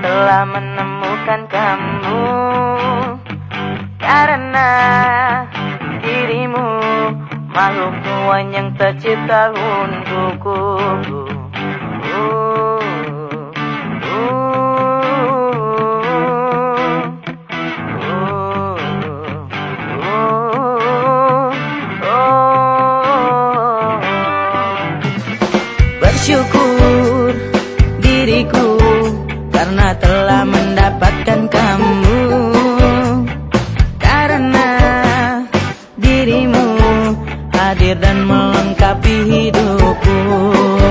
telah menemukan kamu. Karena dirimu makhluk Tuhan yang tercipta untukku. Bersyukur hadir dan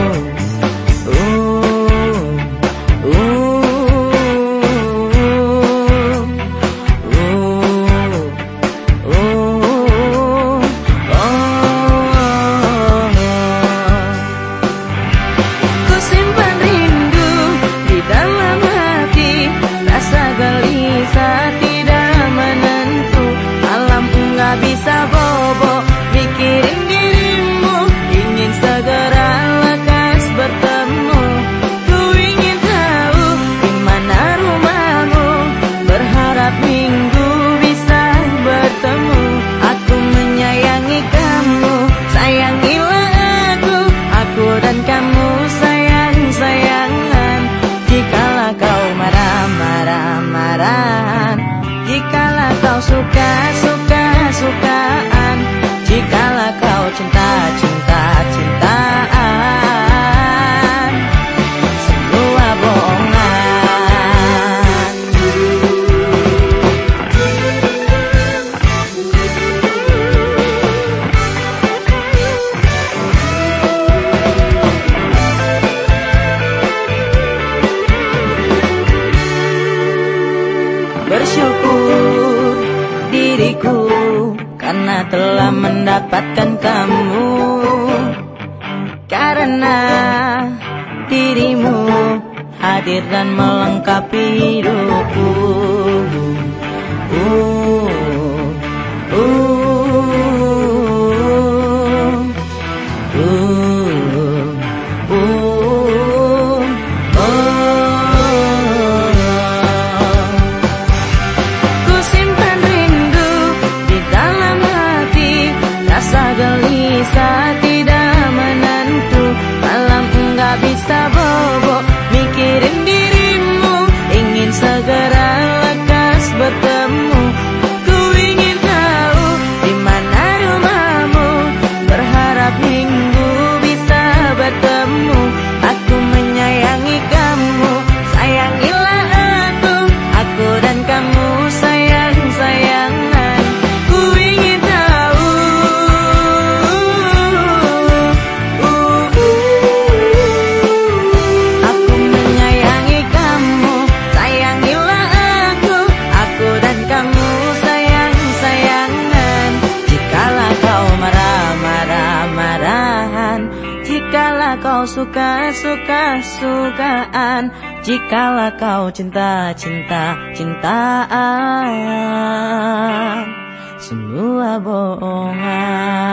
melengkapi hidupku Bersyukur karena telah mendapatkan kamu. Karena dirimu hadir dan melengkapi hidupku. Uh, habita kau suka, suka, sukaan. Jikalau kau cinta, cinta, cintaan. Semua bohongan